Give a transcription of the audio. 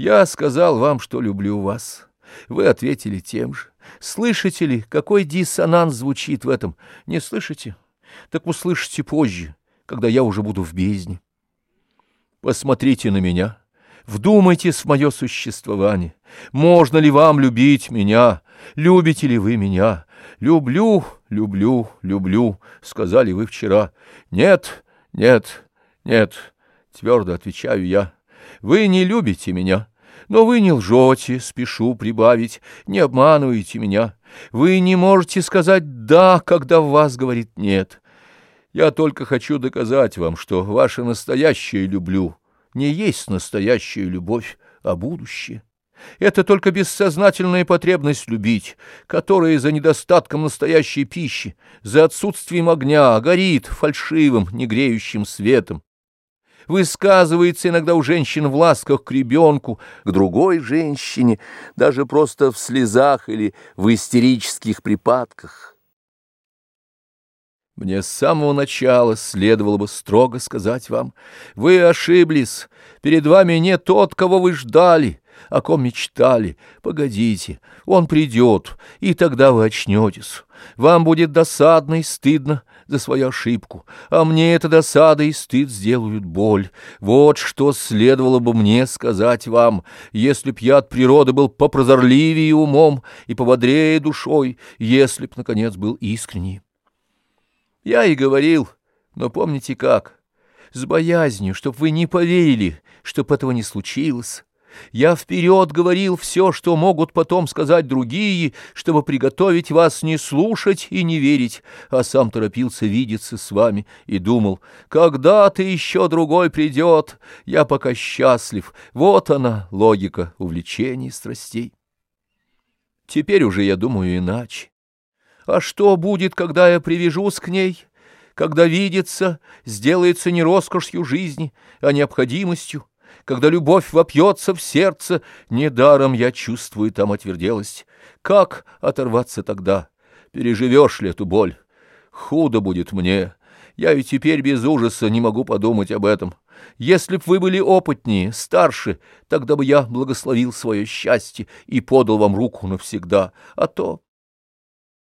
Я сказал вам, что люблю вас. Вы ответили тем же. Слышите ли, какой диссонанс звучит в этом? Не слышите? Так услышите позже, когда я уже буду в бездне. Посмотрите на меня, вдумайтесь в мое существование. Можно ли вам любить меня? Любите ли вы меня? Люблю, люблю, люблю, сказали вы вчера. Нет, нет, нет, твердо отвечаю я. Вы не любите меня. Но вы не лжете, спешу прибавить, не обманываете меня. Вы не можете сказать «да», когда в вас говорит «нет». Я только хочу доказать вам, что ваше настоящее люблю не есть настоящая любовь, а будущее. Это только бессознательная потребность любить, которая за недостатком настоящей пищи, за отсутствием огня горит фальшивым, негреющим светом, высказывается иногда у женщин в ласках к ребенку, к другой женщине, даже просто в слезах или в истерических припадках. Мне с самого начала следовало бы строго сказать вам, вы ошиблись, перед вами не тот, кого вы ждали, о ком мечтали. Погодите, он придет, и тогда вы очнетесь. Вам будет досадно и стыдно за свою ошибку, а мне эта досада и стыд сделают боль. Вот что следовало бы мне сказать вам, если б я от природы был попрозорливее умом и пободрее душой, если б, наконец, был искренний. Я и говорил, но помните как, с боязнью, чтоб вы не поверили, чтоб этого не случилось. Я вперед говорил все, что могут потом сказать другие, чтобы приготовить вас не слушать и не верить, а сам торопился видеться с вами и думал, когда-то еще другой придет, я пока счастлив. Вот она, логика увлечений страстей. Теперь уже я думаю иначе. А что будет, когда я привяжусь к ней, когда видеться сделается не роскошью жизни, а необходимостью? когда любовь вопьется в сердце, недаром я чувствую там отверделость. Как оторваться тогда? Переживешь ли эту боль? Худо будет мне. Я и теперь без ужаса не могу подумать об этом. Если б вы были опытнее, старше, тогда бы я благословил свое счастье и подал вам руку навсегда. А то...